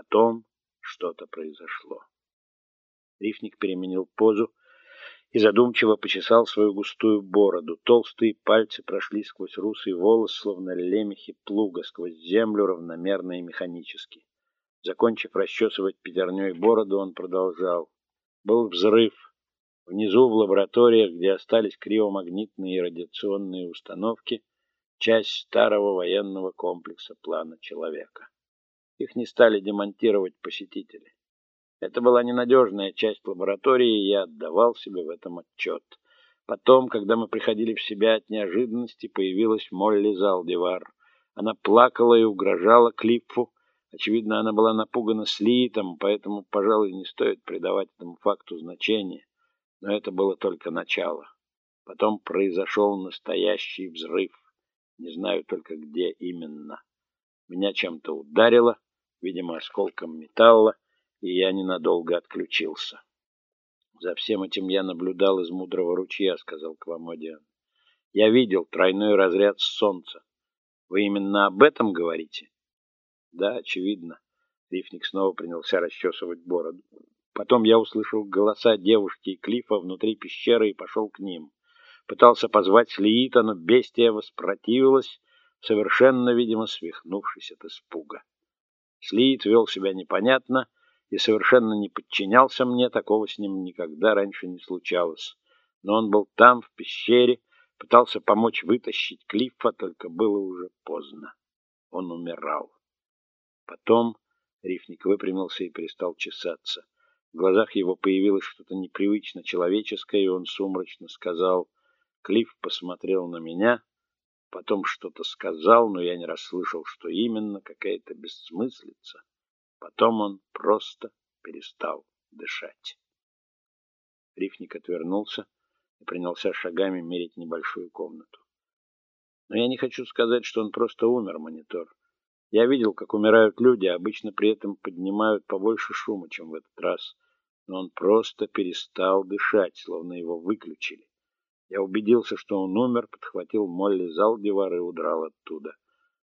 потом что-то произошло. Рифник переменил позу и задумчиво почесал свою густую бороду. Толстые пальцы прошли сквозь русый волос, словно лемехи плуга, сквозь землю равномерно и механически. Закончив расчесывать пятерней бороду, он продолжал. Был взрыв. Внизу, в лабораториях, где остались криомагнитные и радиационные установки, часть старого военного комплекса плана человека. Их не стали демонтировать посетители. Это была ненадежная часть лаборатории, и я отдавал себе в этом отчет. Потом, когда мы приходили в себя от неожиданности, появилась Молли Залдивар. Она плакала и угрожала Клипфу. Очевидно, она была напугана слитом, поэтому, пожалуй, не стоит придавать этому факту значения. Но это было только начало. Потом произошел настоящий взрыв. Не знаю только, где именно. Меня чем-то ударило, видимо, осколком металла, и я ненадолго отключился. За всем этим я наблюдал из мудрого ручья, сказал Квамодиан. Я видел тройной разряд солнца. Вы именно об этом говорите? Да, очевидно. Рифник снова принялся расчесывать бороду. Потом я услышал голоса девушки и Клифа внутри пещеры и пошел к ним. Пытался позвать Слиита, но бестия воспротивилась, совершенно, видимо, свихнувшись от испуга. Слиит вел себя непонятно, и совершенно не подчинялся мне, такого с ним никогда раньше не случалось. Но он был там, в пещере, пытался помочь вытащить Клиффа, только было уже поздно. Он умирал. Потом Рифник выпрямился и перестал чесаться. В глазах его появилось что-то непривычно человеческое, и он сумрачно сказал. Клифф посмотрел на меня, потом что-то сказал, но я не расслышал, что именно, какая-то бессмыслица. Потом он просто перестал дышать. Рифник отвернулся и принялся шагами мерить небольшую комнату. Но я не хочу сказать, что он просто умер, монитор. Я видел, как умирают люди, а обычно при этом поднимают побольше шума, чем в этот раз. Но он просто перестал дышать, словно его выключили. Я убедился, что он умер, подхватил Молли Залдивар и удрал оттуда.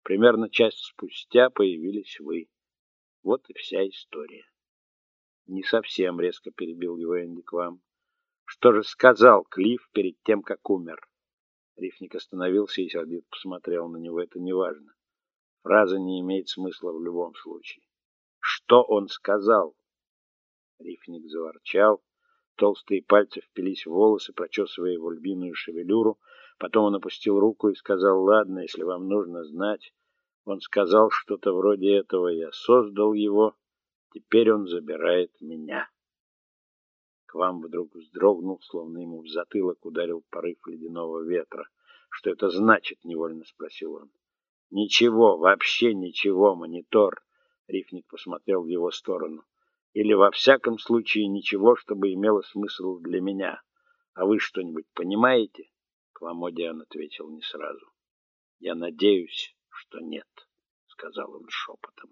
Примерно час спустя появились вы. Вот и вся история. Не совсем резко перебил его Энди Квам. Что же сказал Клифф перед тем, как умер? Рифник остановился и сердито посмотрел на него. Это не важно. Фраза не имеет смысла в любом случае. Что он сказал? Рифник заворчал. Толстые пальцы впились в волосы, прочесывая его львиную шевелюру. Потом он опустил руку и сказал, ладно, если вам нужно знать, он сказал что-то вроде этого. Я создал его, теперь он забирает меня. К вам вдруг вздрогнул, словно ему в затылок ударил порыв ледяного ветра. Что это значит? невольно спросил он. Ничего, вообще ничего, монитор. Рифник посмотрел в его сторону. Или во всяком случае ничего, чтобы имело смысл для меня. А вы что-нибудь понимаете? Кламодиан ответил не сразу. Я надеюсь, что нет, сказал он шепотом.